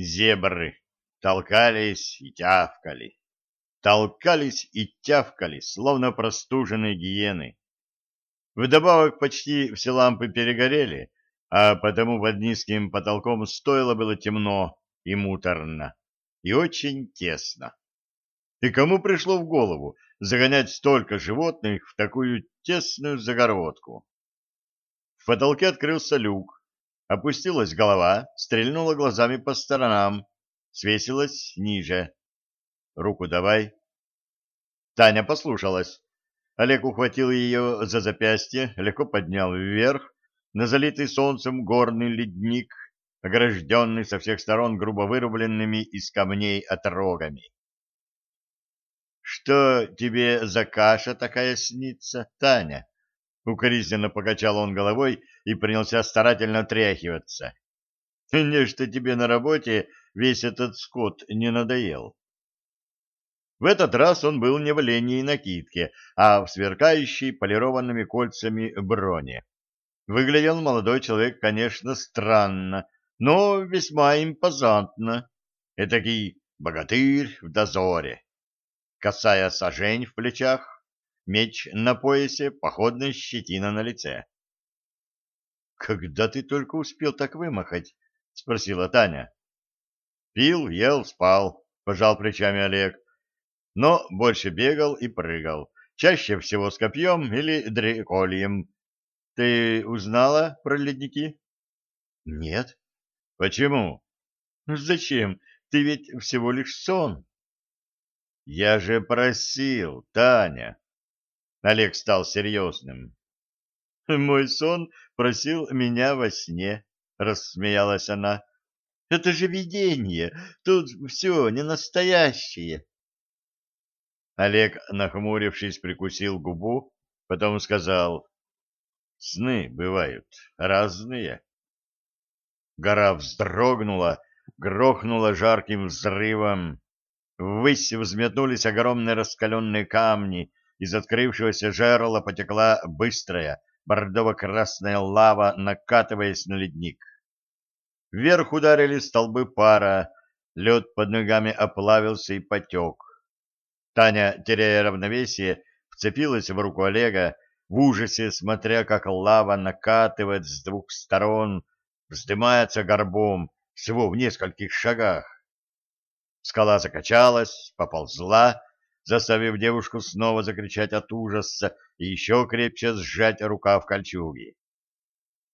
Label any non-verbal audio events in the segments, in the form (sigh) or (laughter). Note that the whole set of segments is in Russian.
Зебры толкались и тявкали. Толкались и тявкали, словно простуженные гиены. Вдобавок почти все лампы перегорели, а потому под низким потолком стоило было темно и муторно, и очень тесно. И кому пришло в голову загонять столько животных в такую тесную загородку? В потолке открылся люк, опустилась голова, стрельнула глазами по сторонам, свесилась ниже. «Руку давай». Таня послушалась. Олег ухватил ее за запястье, легко поднял вверх, на залитый солнцем горный ледник, огражденный со всех сторон грубо вырубленными из камней отрогами. «Что тебе за каша такая снится, Таня?» Укоризненно покачал он головой и принялся старательно тряхиваться. (laughs) «Нечто тебе на работе весь этот скот не надоел». В этот раз он был не в оленей накидке, а в сверкающей полированными кольцами броне. Выглядел молодой человек, конечно, странно, но весьма импозантно. Этакий богатырь в дозоре. Косая сажень в плечах, меч на поясе, походная щетина на лице. — Когда ты только успел так вымахать? — спросила Таня. — Пил, ел, спал, — пожал плечами Олег. Но больше бегал и прыгал, чаще всего с копьем или дрекольем. Ты узнала про ледники? — Нет. — Почему? — Зачем? Ты ведь всего лишь сон. Я же просил, Таня. Олег стал серьезным. (laughs) Мой сон просил меня во сне, рассмеялась она. Это же видение, тут все не настоящее. Олег, нахмурившись, прикусил губу, потом сказал, «Сны бывают разные». Гора вздрогнула, грохнула жарким взрывом, Ввысь взметнулись огромные раскаленные камни, из открывшегося жерла потекла быстрая бордово-красная лава, накатываясь на ледник. Вверх ударили столбы пара, лед под ногами оплавился и потек. Таня, теряя равновесие, вцепилась в руку Олега, в ужасе смотря, как лава накатывает с двух сторон, вздымается горбом всего в нескольких шагах. Скала закачалась, поползла, заставив девушку снова закричать от ужаса и еще крепче сжать рукав кольчуги.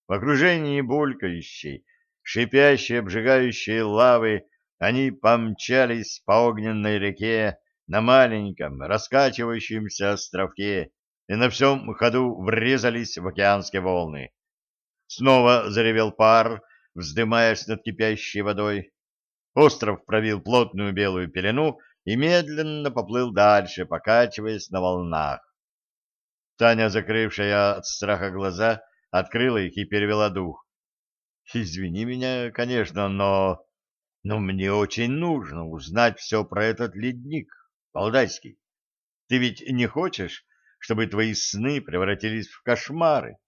В окружении булькающей, шипящей, обжигающей лавы они помчались по огненной реке на маленьком, раскачивающемся островке и на всем ходу врезались в океанские волны. Снова заревел пар, вздымаясь над кипящей водой. Остров провил плотную белую пелену и медленно поплыл дальше, покачиваясь на волнах. Таня, закрывшая от страха глаза, открыла их и перевела дух. «Извини меня, конечно, но... но мне очень нужно узнать все про этот ледник, Валдайский. Ты ведь не хочешь, чтобы твои сны превратились в кошмары?»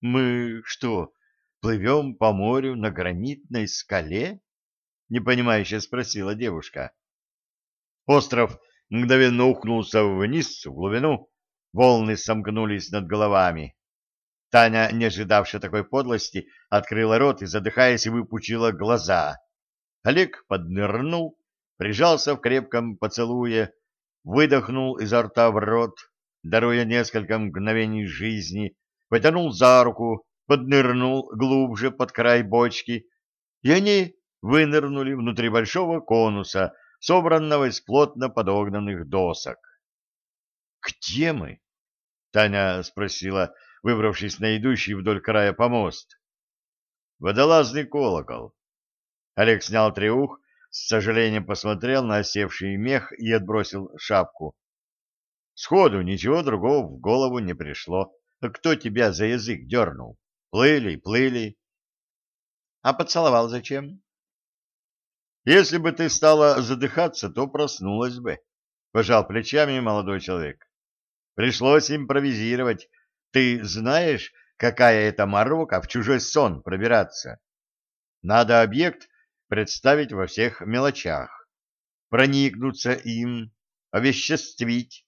«Мы что, плывем по морю на гранитной скале?» — непонимающе спросила девушка. Остров мгновенно ухнулся вниз, в глубину. Волны сомкнулись над головами. Таня, не ожидавшая такой подлости, открыла рот и, задыхаясь, выпучила глаза. Олег поднырнул, прижался в крепком поцелуе, выдохнул изо рта в рот, даруя несколько мгновений жизни, потянул за руку, поднырнул глубже под край бочки, и они вынырнули внутри большого конуса, собранного из плотно подогнанных досок. «Где мы?» — Таня спросила, выбравшись на идущий вдоль края помост. «Водолазный колокол». Олег снял треух, с сожалением посмотрел на осевший мех и отбросил шапку. Сходу ничего другого в голову не пришло. Кто тебя за язык дернул? Плыли, плыли. А поцеловал зачем? Если бы ты стала задыхаться, то проснулась бы, — пожал плечами молодой человек. Пришлось импровизировать. Ты знаешь, какая это морока в чужой сон пробираться? Надо объект представить во всех мелочах, проникнуться им, овеществить,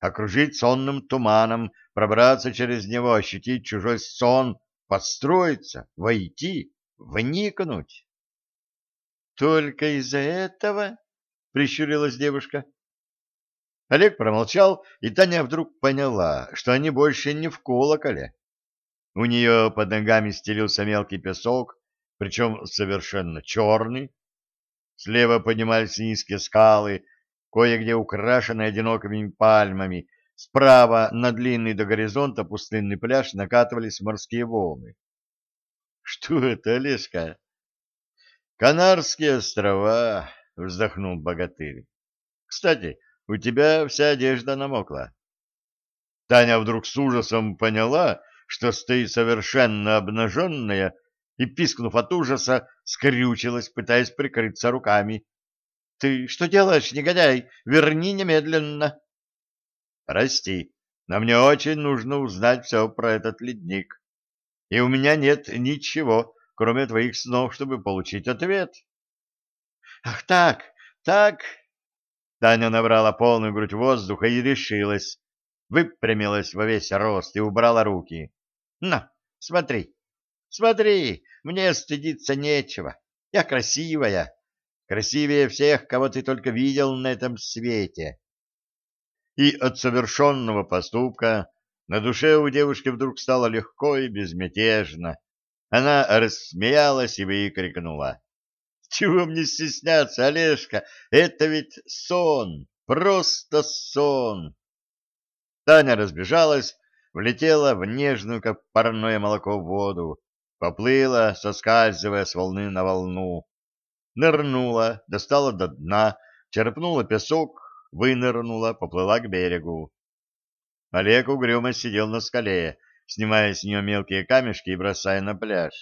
окружить сонным туманом, пробраться через него, ощутить чужой сон, подстроиться, войти, вникнуть. — Только из-за этого? — прищурилась девушка. Олег промолчал, и Таня вдруг поняла, что они больше не в колоколе. У нее под ногами стелился мелкий песок, причем совершенно черный. Слева поднимались низкие скалы, кое-где украшенные одинокими пальмами. Справа на длинный до горизонта пустынный пляж накатывались морские волны. — Что это, Олежка? — Канарские острова, — вздохнул богатырь. — Кстати, у тебя вся одежда намокла. Таня вдруг с ужасом поняла, что стоит совершенно обнаженная, и, пискнув от ужаса, скрючилась, пытаясь прикрыться руками. — Ты что делаешь, негодяй? Верни немедленно! — Прости, но мне очень нужно узнать все про этот ледник. И у меня нет ничего, кроме твоих снов, чтобы получить ответ. — Ах так, так... Таня набрала полную грудь воздуха и решилась, выпрямилась во весь рост и убрала руки. На, смотри, смотри, мне стыдиться нечего. Я красивая, красивее всех, кого ты только видел на этом свете. И от совершенного поступка на душе у девушки вдруг стало легко и безмятежно. Она рассмеялась и выкрикнула. — Чего мне стесняться, Олежка? Это ведь сон, просто сон. Таня разбежалась, влетела в нежную, как парное молоко, воду, поплыла, соскальзывая с волны на волну, нырнула, достала до дна, черпнула песок, вынырнула, поплыла к берегу. Олег угрюмо сидел на скале, снимая с нее мелкие камешки и бросая на пляж.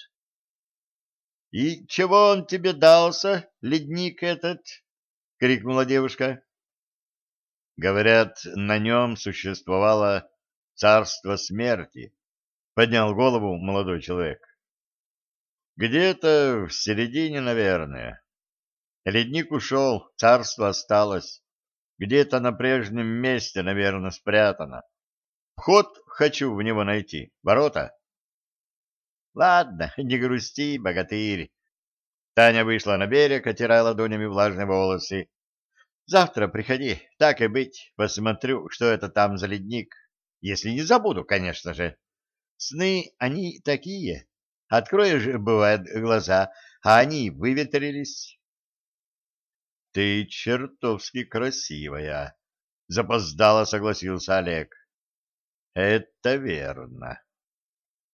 — И чего он тебе дался, ледник этот? — крикнула девушка. Говорят, на нем существовала царство смерти, — поднял голову молодой человек. Где-то в середине, наверное. Ледник ушел, царство осталось. Где-то на прежнем месте, наверное, спрятано. Вход хочу в него найти. Ворота? Ладно, (laughs) не грусти, богатырь. Таня вышла на берег, отирая ладонями влажные волосы. Завтра приходи, так и быть, посмотрю, что это там за ледник. Если не забуду, конечно же. Сны, они такие. Откроешь, бывает, глаза, а они выветрились. Ты чертовски красивая, запоздало согласился Олег. Это верно.